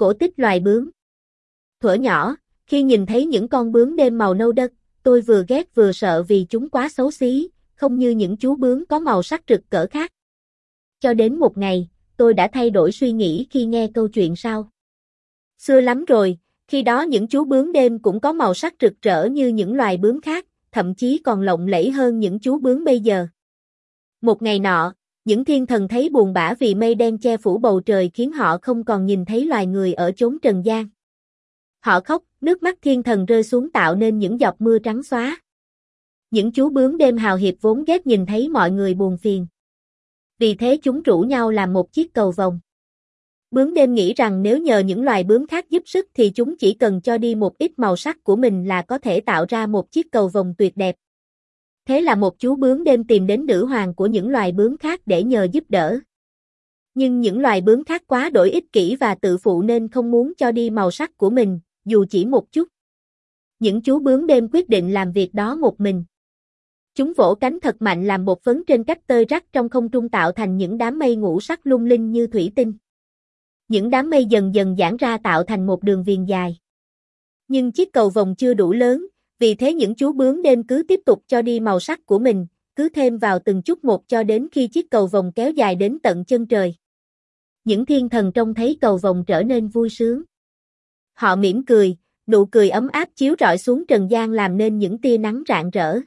Cổ tích loài bướm Thuở nhỏ, khi nhìn thấy những con bướm đêm màu nâu đất, tôi vừa ghét vừa sợ vì chúng quá xấu xí, không như những chú bướm có màu sắc rực cỡ khác. Cho đến một ngày, tôi đã thay đổi suy nghĩ khi nghe câu chuyện sau. Xưa lắm rồi, khi đó những chú bướm đêm cũng có màu sắc rực rỡ như những loài bướm khác, thậm chí còn lộng lẫy hơn những chú bướm bây giờ. Một ngày nọ, những thiên thần thấy buồn bã vì mây đen che phủ bầu trời khiến họ không còn nhìn thấy loài người ở chốn trần gian. Họ khóc, nước mắt thiên thần rơi xuống tạo nên những giọt mưa trắng xóa. Những chú bướm đêm hào hiệp vốn ghét nhìn thấy mọi người buồn phiền. Vì thế chúng rủ nhau làm một chiếc cầu vồng. Bướm đêm nghĩ rằng nếu nhờ những loài bướm khác giúp sức thì chúng chỉ cần cho đi một ít màu sắc của mình là có thể tạo ra một chiếc cầu vồng tuyệt đẹp. Thế là một chú bướm đêm tìm đến nữ hoàng của những loài bướm khác để nhờ giúp đỡ. Nhưng những loài bướm khác quá đổi ích kỷ và tự phụ nên không muốn cho đi màu sắc của mình, dù chỉ một chút. Những chú bướm đêm quyết định làm việc đó một mình. Chúng vỗ cánh thật mạnh làm một phấn trên cách tơi rắc trong không trung tạo thành những đám mây ngũ sắc lung linh như thủy tinh. Những đám mây dần dần giãn ra tạo thành một đường viền dài. Nhưng chiếc cầu vòng chưa đủ lớn, vì thế những chú bướm đêm cứ tiếp tục cho đi màu sắc của mình, cứ thêm vào từng chút một cho đến khi chiếc cầu vồng kéo dài đến tận chân trời. Những thiên thần trông thấy cầu vồng trở nên vui sướng. Họ mỉm cười, nụ cười ấm áp chiếu rọi xuống trần gian làm nên những tia nắng rạng rỡ.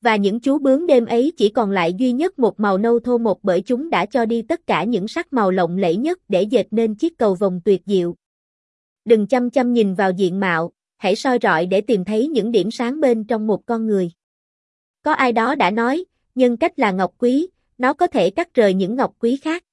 Và những chú bướm đêm ấy chỉ còn lại duy nhất một màu nâu thô một bởi chúng đã cho đi tất cả những sắc màu lộng lẫy nhất để dệt nên chiếc cầu vồng tuyệt diệu. Đừng chăm chăm nhìn vào diện mạo, hãy soi rọi để tìm thấy những điểm sáng bên trong một con người. Có ai đó đã nói, nhân cách là ngọc quý, nó có thể cắt rời những ngọc quý khác.